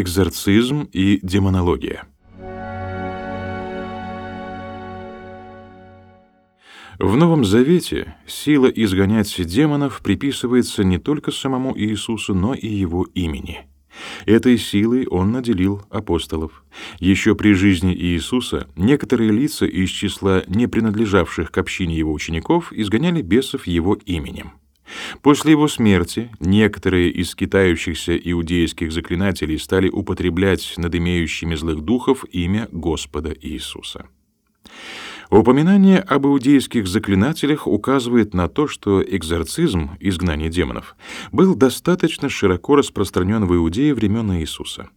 Экзорцизм и демонология. В Новом Завете сила изгонять демонов приписывается не только самому Иисусу, но и его имени. Этой силой он наделил апостолов. Еще при жизни Иисуса некоторые лица из числа не принадлежавших к общине его учеников изгоняли бесов его именем. После его смерти некоторые из скитающихся иудейских заклинателей стали употреблять над имеющими злых духов имя Господа Иисуса. Упоминание об иудейских заклинателях указывает на то, что экзорцизм, изгнание демонов, был достаточно широко распространен в Иудее времен Иисуса.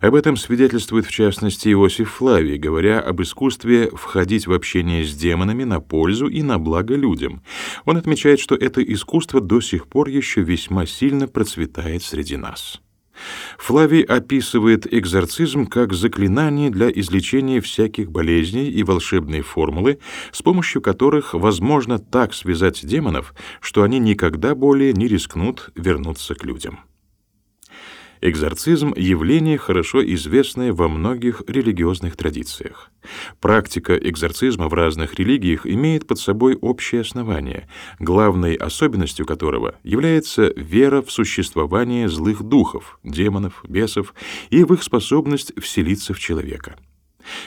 Об этом свидетельствует в частности Иосиф Флавий, говоря об искусстве входить в общение с демонами на пользу и на благо людям. Он отмечает, что это искусство до сих пор еще весьма сильно процветает среди нас. Флавий описывает экзорцизм как заклинание для излечения всяких болезней и волшебные формулы, с помощью которых возможно так связать демонов, что они никогда более не рискнут вернуться к людям. Экзорцизм — явление, хорошо известное во многих религиозных традициях. Практика экзорцизма в разных религиях имеет под собой общее основание, главной особенностью которого является вера в существование злых духов, демонов, бесов и в их способность вселиться в человека.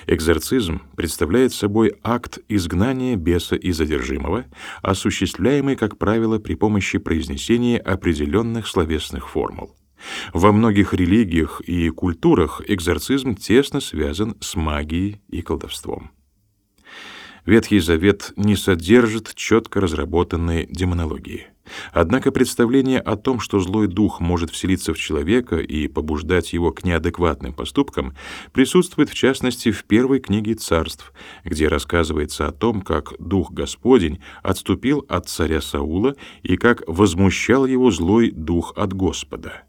Экзорцизм представляет собой акт изгнания беса и задержимого, осуществляемый, как правило, при помощи произнесения определенных словесных формул. Во многих религиях и культурах экзорцизм тесно связан с магией и колдовством. Ветхий Завет не содержит четко разработанной демонологии. Однако представление о том, что злой дух может вселиться в человека и побуждать его к неадекватным поступкам, присутствует в частности в первой книге Царств, где рассказывается о том, как дух Господень отступил от царя Саула и как возмущал его злой дух от Господа.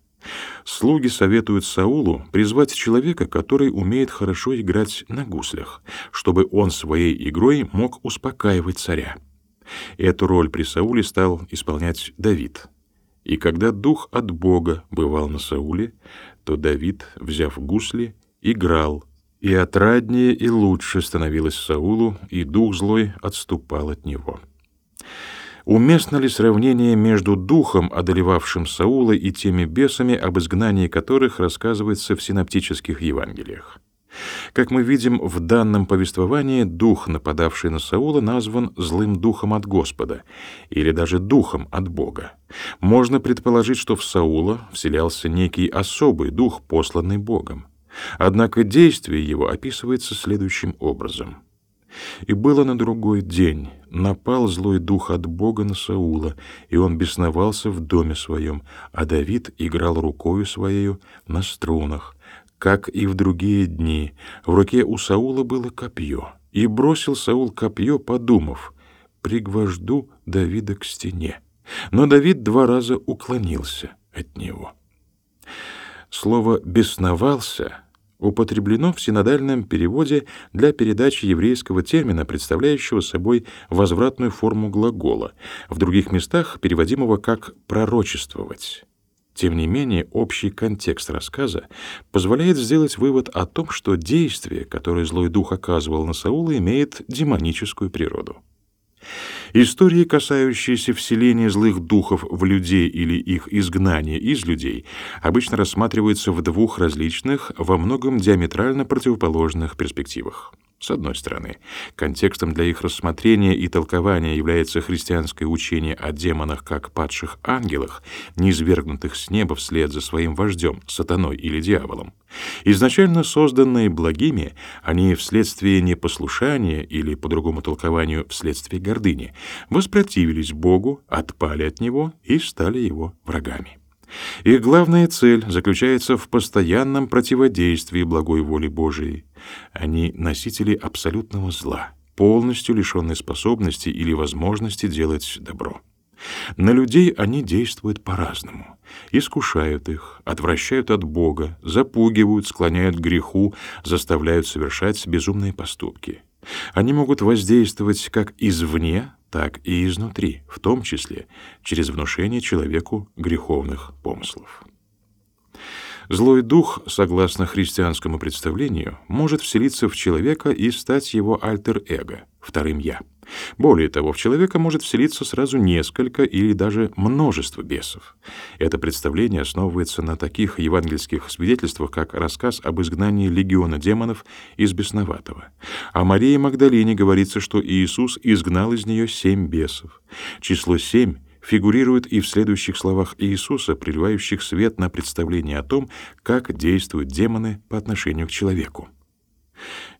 Слуги советуют Саулу призвать человека, который умеет хорошо играть на гуслях, чтобы он своей игрой мог успокаивать царя. Эту роль при Сауле стал исполнять Давид. И когда дух от Бога бывал на Сауле, то Давид, взяв гусли, играл, и отраднее и лучше становилось Саулу, и дух злой отступал от него. Уместно ли сравнение между духом, одолевавшим Саула, и теми бесами, об изгнании которых рассказывается в синоптических Евангелиях? Как мы видим, в данном повествовании дух, нападавший на Саула, назван злым духом от Господа или даже духом от Бога. Можно предположить, что в Саула вселялся некий особый дух, посланный Богом. Однако действие его описывается следующим образом — и было на другой день, напал злой дух от Бога на Саула, и он бесновался в доме своем, а Давид играл рукою своею на струнах, как и в другие дни. В руке у Саула было копье, и бросил Саул копье, подумав, пригвожду Давида к стене. Но Давид два раза уклонился от него. Слово «бесновался» употреблено в синодальном переводе для передачи еврейского термина, представляющего собой возвратную форму глагола, в других местах переводимого как «пророчествовать». Тем не менее, общий контекст рассказа позволяет сделать вывод о том, что действие, которое злой дух оказывал на Саула, имеет демоническую природу. Истории, касающиеся вселения злых духов в людей или их изгнания из людей, обычно рассматриваются в двух различных, во многом диаметрально противоположных перспективах. С одной стороны, контекстом для их рассмотрения и толкования является христианское учение о демонах как падших ангелах, низвергнутых с неба вслед за своим вождем, сатаной или дьяволом. Изначально созданные благими, они вследствие непослушания или, по другому толкованию, вследствие гордыни, воспротивились Богу, отпали от Него и стали Его врагами. Их главная цель заключается в постоянном противодействии благой воле Божией. Они носители абсолютного зла, полностью лишенные способности или возможности делать добро. На людей они действуют по-разному. Искушают их, отвращают от Бога, запугивают, склоняют к греху, заставляют совершать безумные поступки. Они могут воздействовать как извне, так и изнутри, в том числе через внушение человеку греховных помыслов. Злой дух, согласно христианскому представлению, может вселиться в человека и стать его альтер-эго, вторым «я». Более того, в человека может вселиться сразу несколько или даже множество бесов. Это представление основывается на таких евангельских свидетельствах, как рассказ об изгнании легиона демонов из бесноватого. О Марии Магдалине говорится, что Иисус изгнал из нее семь бесов. Число семь фигурирует и в следующих словах Иисуса, приливающих свет на представление о том, как действуют демоны по отношению к человеку.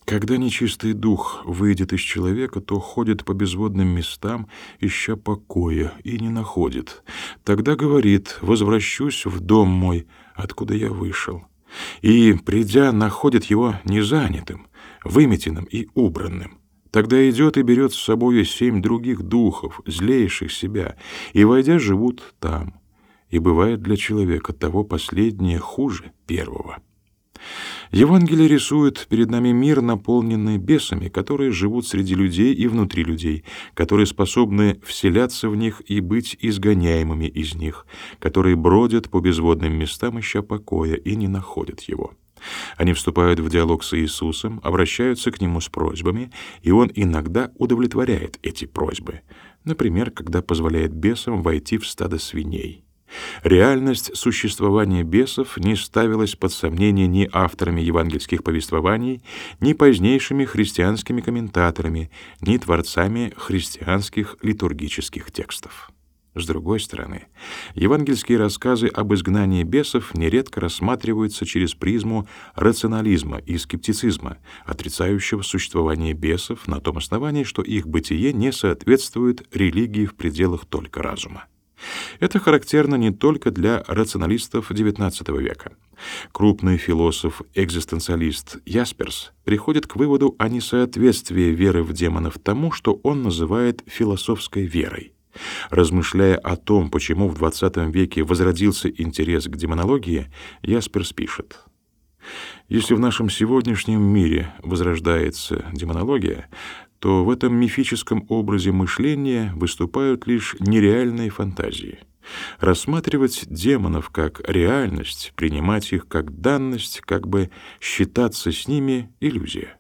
Когда нечистый дух выйдет из человека, то ходит по безводным местам, ища покоя, и не находит. Тогда говорит «возвращусь в дом мой, откуда я вышел». И, придя, находит его незанятым, выметенным и убранным. Тогда идет и берет с собой семь других духов, злейших себя, и, войдя, живут там. И бывает для человека того последнее хуже первого. Евангелие рисует перед нами мир, наполненный бесами, которые живут среди людей и внутри людей, которые способны вселяться в них и быть изгоняемыми из них, которые бродят по безводным местам, ища покоя, и не находят его. Они вступают в диалог с Иисусом, обращаются к Нему с просьбами, и Он иногда удовлетворяет эти просьбы, например, когда позволяет бесам войти в стадо свиней. Реальность существования бесов не ставилась под сомнение ни авторами евангельских повествований, ни позднейшими христианскими комментаторами, ни творцами христианских литургических текстов. С другой стороны, евангельские рассказы об изгнании бесов нередко рассматриваются через призму рационализма и скептицизма, отрицающего существование бесов на том основании, что их бытие не соответствует религии в пределах только разума. Это характерно не только для рационалистов XIX века. Крупный философ-экзистенциалист Ясперс приходит к выводу о несоответствии веры в демонов тому, что он называет философской верой. Размышляя о том, почему в XX веке возродился интерес к демонологии, Ясперс пишет: если в нашем сегодняшнем мире возрождается демонология, то в этом мифическом образе мышления выступают лишь нереальные фантазии. Рассматривать демонов как реальность, принимать их как данность, как бы считаться с ними — иллюзия.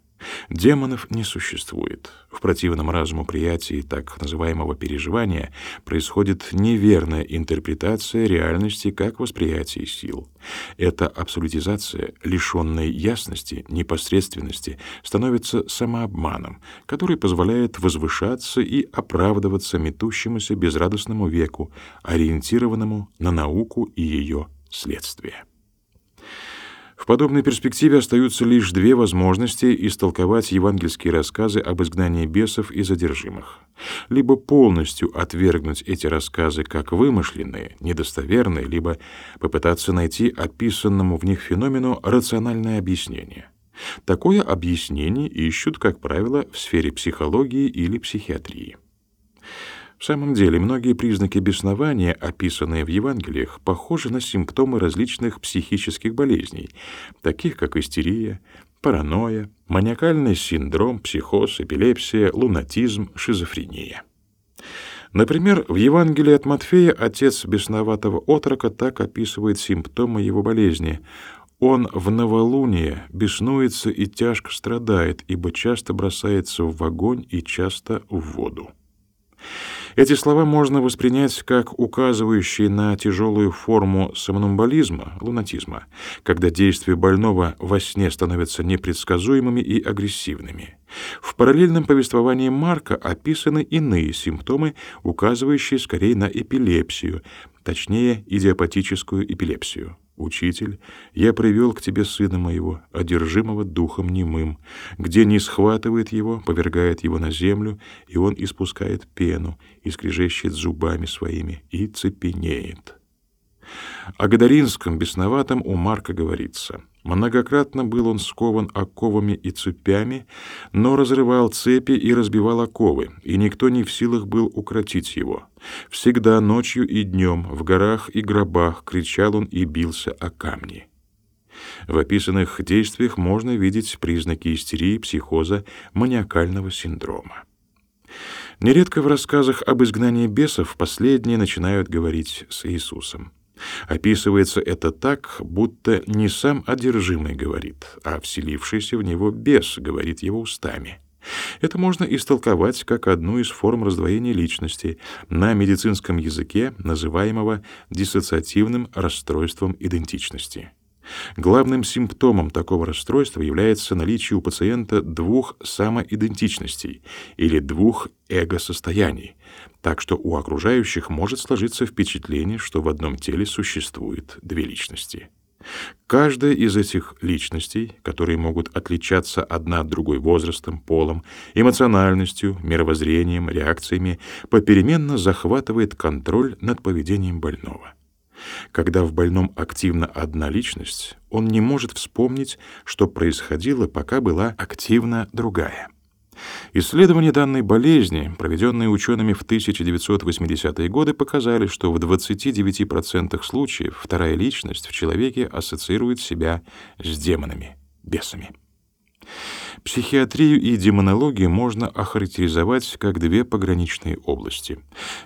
Демонов не существует. В противном разуму приятии так называемого переживания происходит неверная интерпретация реальности как восприятия сил. Эта абсолютизация, лишенная ясности, непосредственности, становится самообманом, который позволяет возвышаться и оправдываться метущемуся безрадостному веку, ориентированному на науку и ее следствия. В подобной перспективе остаются лишь две возможности истолковать евангельские рассказы об изгнании бесов и задержимых. Либо полностью отвергнуть эти рассказы как вымышленные, недостоверные, либо попытаться найти описанному в них феномену рациональное объяснение. Такое объяснение ищут, как правило, в сфере психологии или психиатрии. В самом деле, многие признаки беснования, описанные в Евангелиях, похожи на симптомы различных психических болезней, таких как истерия, паранойя, маниакальный синдром, психоз, эпилепсия, лунатизм, шизофрения. Например, в Евангелии от Матфея отец бесноватого отрока так описывает симптомы его болезни. Он в новолуние беснуется и тяжко страдает, ибо часто бросается в огонь и часто в воду. Эти слова можно воспринять как указывающие на тяжелую форму сомнамбулизма, лунатизма, когда действия больного во сне становятся непредсказуемыми и агрессивными. В параллельном повествовании Марка описаны иные симптомы, указывающие скорее на эпилепсию, точнее, идиопатическую эпилепсию. Учитель, я привел к тебе сына моего, одержимого духом немым, где не схватывает его, повергает его на землю, и он испускает пену, и зубами своими, и цепенеет. О Гадаринском бесноватом у Марка говорится — Многократно был он скован оковами и цепями, но разрывал цепи и разбивал оковы, и никто не в силах был укротить его. Всегда ночью и днем в горах и гробах кричал он и бился о камни. В описанных действиях можно видеть признаки истерии, психоза, маниакального синдрома. Нередко в рассказах об изгнании бесов последние начинают говорить с Иисусом. Описывается это так, будто не сам одержимый говорит, а вселившийся в него бес говорит его устами. Это можно истолковать как одну из форм раздвоения личности на медицинском языке, называемого диссоциативным расстройством идентичности. Главным симптомом такого расстройства является наличие у пациента двух самоидентичностей или двух эго-состояний, так что у окружающих может сложиться впечатление, что в одном теле существует две личности. Каждая из этих личностей, которые могут отличаться одна от другой возрастом, полом, эмоциональностью, мировоззрением, реакциями, попеременно захватывает контроль над поведением больного. Когда в больном активна одна личность, он не может вспомнить, что происходило, пока была активна другая. Исследования данной болезни, проведенные учеными в 1980-е годы, показали, что в 29% случаев вторая личность в человеке ассоциирует себя с демонами, бесами. Психиатрию и демонологию можно охарактеризовать как две пограничные области.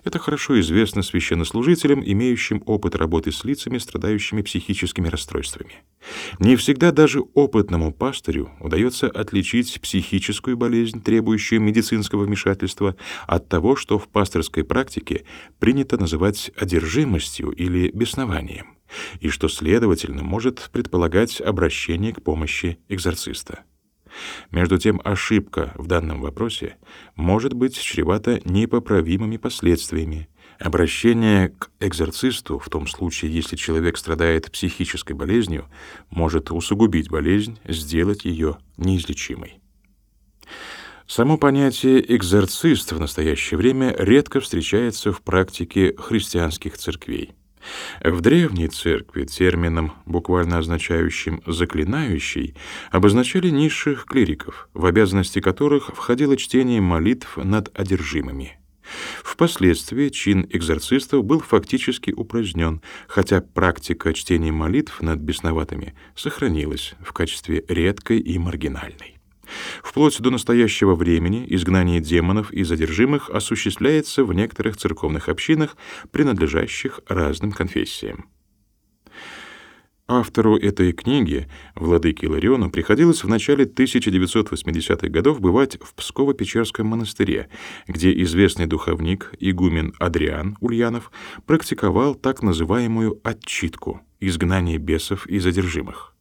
Это хорошо известно священнослужителям, имеющим опыт работы с лицами, страдающими психическими расстройствами. Не всегда даже опытному пастырю удается отличить психическую болезнь, требующую медицинского вмешательства, от того, что в пасторской практике принято называть одержимостью или беснованием, и что, следовательно, может предполагать обращение к помощи экзорциста. Между тем, ошибка в данном вопросе может быть чревата непоправимыми последствиями. Обращение к экзорцисту, в том случае, если человек страдает психической болезнью, может усугубить болезнь, сделать ее неизлечимой. Само понятие «экзорцист» в настоящее время редко встречается в практике христианских церквей. В древней церкви термином, буквально означающим «заклинающий», обозначали низших клириков, в обязанности которых входило чтение молитв над одержимыми. Впоследствии чин экзорцистов был фактически упразднен, хотя практика чтения молитв над бесноватыми сохранилась в качестве редкой и маргинальной. Вплоть до настоящего времени изгнание демонов и задержимых осуществляется в некоторых церковных общинах, принадлежащих разным конфессиям. Автору этой книги, владыке Илариону, приходилось в начале 1980-х годов бывать в Псково-Печерском монастыре, где известный духовник, игумен Адриан Ульянов, практиковал так называемую «отчитку» — изгнание бесов и задержимых.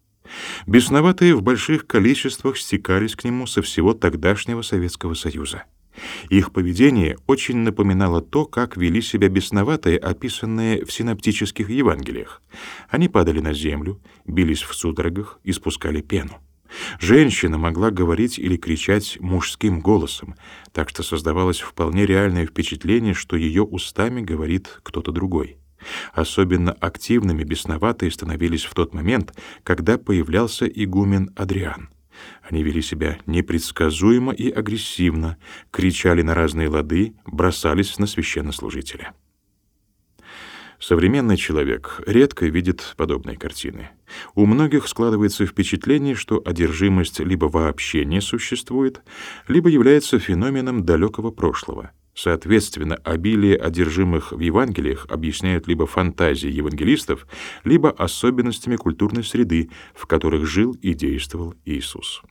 Бесноватые в больших количествах стекались к нему со всего тогдашнего Советского Союза. Их поведение очень напоминало то, как вели себя бесноватые, описанные в синоптических Евангелиях. Они падали на землю, бились в судорогах, и спускали пену. Женщина могла говорить или кричать мужским голосом, так что создавалось вполне реальное впечатление, что ее устами говорит кто-то другой. Особенно активными бесноватые становились в тот момент, когда появлялся игумен Адриан. Они вели себя непредсказуемо и агрессивно, кричали на разные лады, бросались на священнослужителя. Современный человек редко видит подобные картины. У многих складывается впечатление, что одержимость либо вообще не существует, либо является феноменом далекого прошлого — Соответственно, обилие одержимых в Евангелиях объясняют либо фантазией евангелистов, либо особенностями культурной среды, в которых жил и действовал Иисус.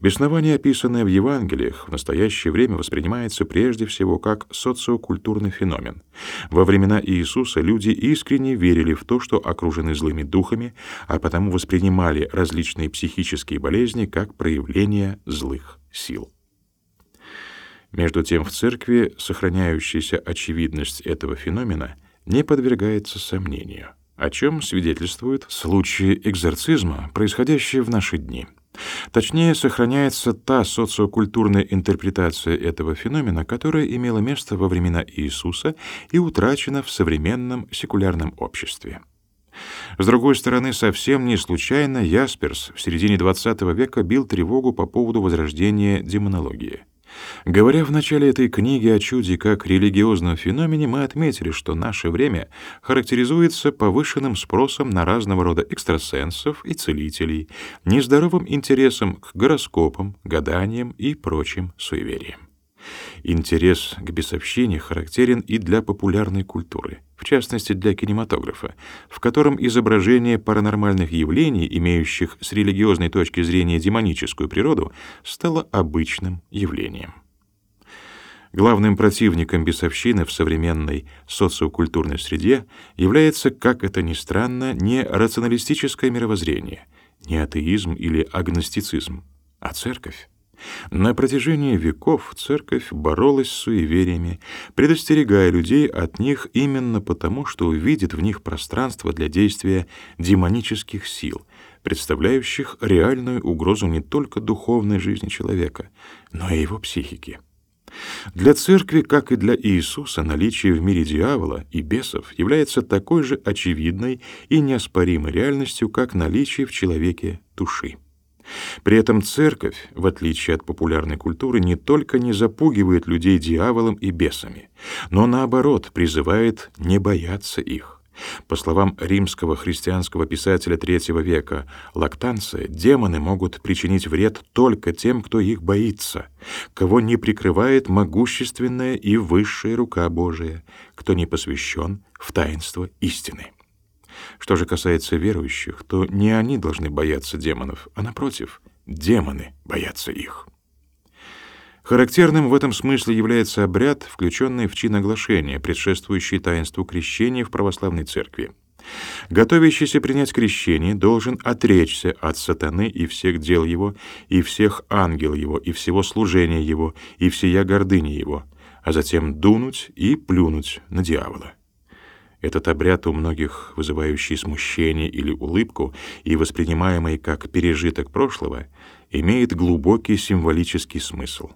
Беснование, описанное в Евангелиях, в настоящее время воспринимается прежде всего как социокультурный феномен. Во времена Иисуса люди искренне верили в то, что окружены злыми духами, а потому воспринимали различные психические болезни как проявление злых сил. Между тем в церкви сохраняющаяся очевидность этого феномена не подвергается сомнению, о чем свидетельствуют случаи экзорцизма, происходящие в наши дни. Точнее, сохраняется та социокультурная интерпретация этого феномена, которая имела место во времена Иисуса и утрачена в современном секулярном обществе. С другой стороны, совсем не случайно Ясперс в середине XX века бил тревогу по поводу возрождения демонологии. Говоря в начале этой книги о чуде как религиозном феномене, мы отметили, что наше время характеризуется повышенным спросом на разного рода экстрасенсов и целителей, нездоровым интересом к гороскопам, гаданиям и прочим суевериям. Интерес к бесовщине характерен и для популярной культуры, в частности для кинематографа, в котором изображение паранормальных явлений, имеющих с религиозной точки зрения демоническую природу, стало обычным явлением. Главным противником бесовщины в современной социокультурной среде является, как это ни странно, не рационалистическое мировоззрение, не атеизм или агностицизм, а церковь. На протяжении веков церковь боролась с суевериями, предостерегая людей от них именно потому, что видит в них пространство для действия демонических сил, представляющих реальную угрозу не только духовной жизни человека, но и его психике. Для церкви, как и для Иисуса, наличие в мире дьявола и бесов является такой же очевидной и неоспоримой реальностью, как наличие в человеке души. При этом церковь, в отличие от популярной культуры, не только не запугивает людей дьяволом и бесами, но наоборот призывает не бояться их. По словам римского христианского писателя III века Лактанция, демоны могут причинить вред только тем, кто их боится, кого не прикрывает могущественная и высшая рука Божия, кто не посвящен в таинство истины. Что же касается верующих, то не они должны бояться демонов, а напротив, демоны боятся их. Характерным в этом смысле является обряд, включенный в чин оглашения, предшествующий таинству крещения в православной церкви. Готовящийся принять крещение должен отречься от сатаны и всех дел его, и всех ангел его, и всего служения его, и всея гордыни его, а затем дунуть и плюнуть на дьявола. Этот обряд у многих вызывающий смущение или улыбку и воспринимаемый как пережиток прошлого, имеет глубокий символический смысл.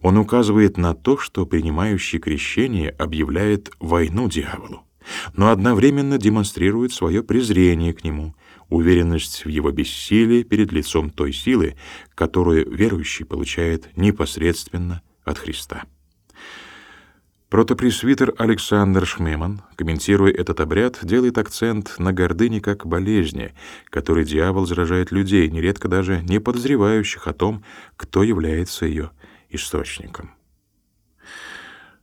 Он указывает на то, что принимающий крещение объявляет войну дьяволу, но одновременно демонстрирует свое презрение к нему, уверенность в его бессилии перед лицом той силы, которую верующий получает непосредственно от Христа. Протопресвитер Александр Шмеман, комментируя этот обряд, делает акцент на гордыне как болезни, которой дьявол заражает людей, нередко даже не подозревающих о том, кто является ее источником.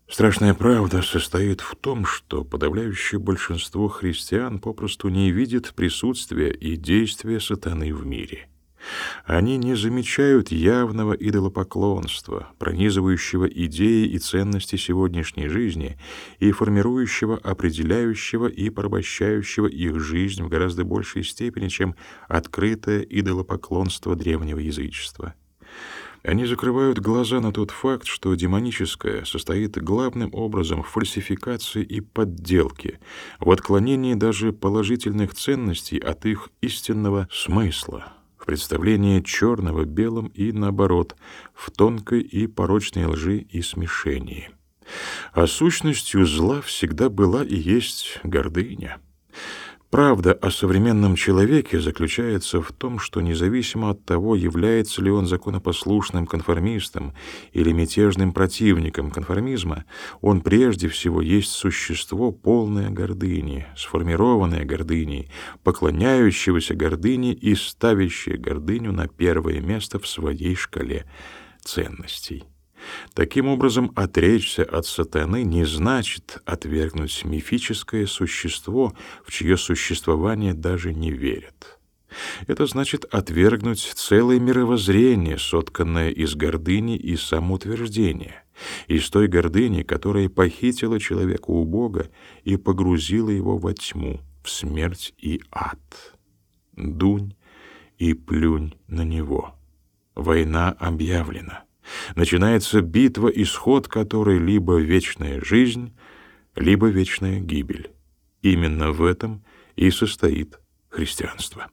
Страшная правда состоит в том, что подавляющее большинство христиан попросту не видит присутствия и действия сатаны в мире. Они не замечают явного идолопоклонства, пронизывающего идеи и ценности сегодняшней жизни и формирующего, определяющего и порабощающего их жизнь в гораздо большей степени, чем открытое идолопоклонство древнего язычества. Они закрывают глаза на тот факт, что демоническое состоит главным образом в фальсификации и подделке, в отклонении даже положительных ценностей от их истинного смысла представление черного белым и наоборот, в тонкой и порочной лжи и смешении. А сущностью зла всегда была и есть гордыня. Правда о современном человеке заключается в том, что независимо от того, является ли он законопослушным конформистом или мятежным противником конформизма, он прежде всего есть существо полное гордыни, сформированное гордыней, поклоняющегося гордыне и ставящее гордыню на первое место в своей шкале ценностей. Таким образом, отречься от сатаны не значит отвергнуть мифическое существо, в чье существование даже не верят. Это значит отвергнуть целое мировоззрение, сотканное из гордыни и самоутверждения, из той гордыни, которая похитила человека у Бога и погрузила его во тьму, в смерть и ад. Дунь и плюнь на него. Война объявлена начинается битва, исход которой либо вечная жизнь, либо вечная гибель. Именно в этом и состоит христианство.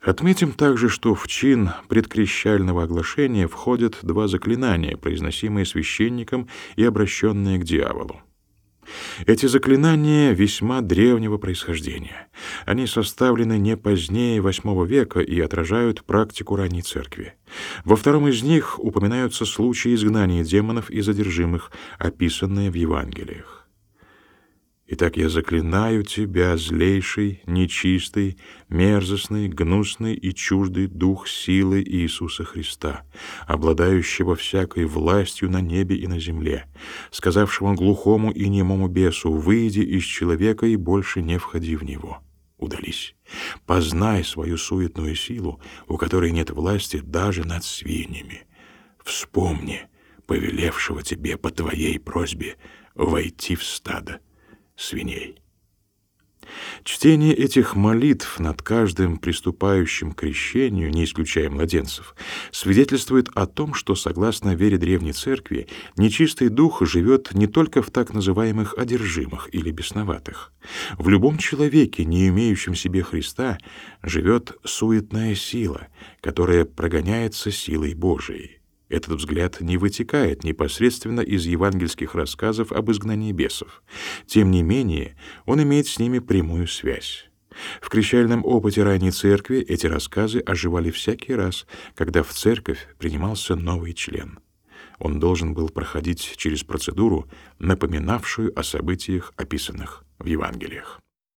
Отметим также, что в чин предкрещального оглашения входят два заклинания, произносимые священником и обращенные к дьяволу. Эти заклинания весьма древнего происхождения. Они составлены не позднее VIII века и отражают практику ранней церкви. Во втором из них упоминаются случаи изгнания демонов и задержимых, описанные в Евангелиях. Итак, я заклинаю тебя, злейший, нечистый, мерзостный, гнусный и чуждый дух силы Иисуса Христа, обладающего всякой властью на небе и на земле, сказавшего глухому и немому бесу, выйди из человека и больше не входи в него. Удались. Познай свою суетную силу, у которой нет власти даже над свиньями. Вспомни, повелевшего тебе по твоей просьбе войти в стадо свиней. Чтение этих молитв над каждым приступающим к крещению, не исключая младенцев, свидетельствует о том, что, согласно вере Древней Церкви, нечистый дух живет не только в так называемых одержимых или бесноватых. В любом человеке, не имеющем себе Христа, живет суетная сила, которая прогоняется силой Божией. Этот взгляд не вытекает непосредственно из евангельских рассказов об изгнании бесов. Тем не менее, он имеет с ними прямую связь. В крещальном опыте ранней церкви эти рассказы оживали всякий раз, когда в церковь принимался новый член. Он должен был проходить через процедуру, напоминавшую о событиях, описанных в Евангелиях.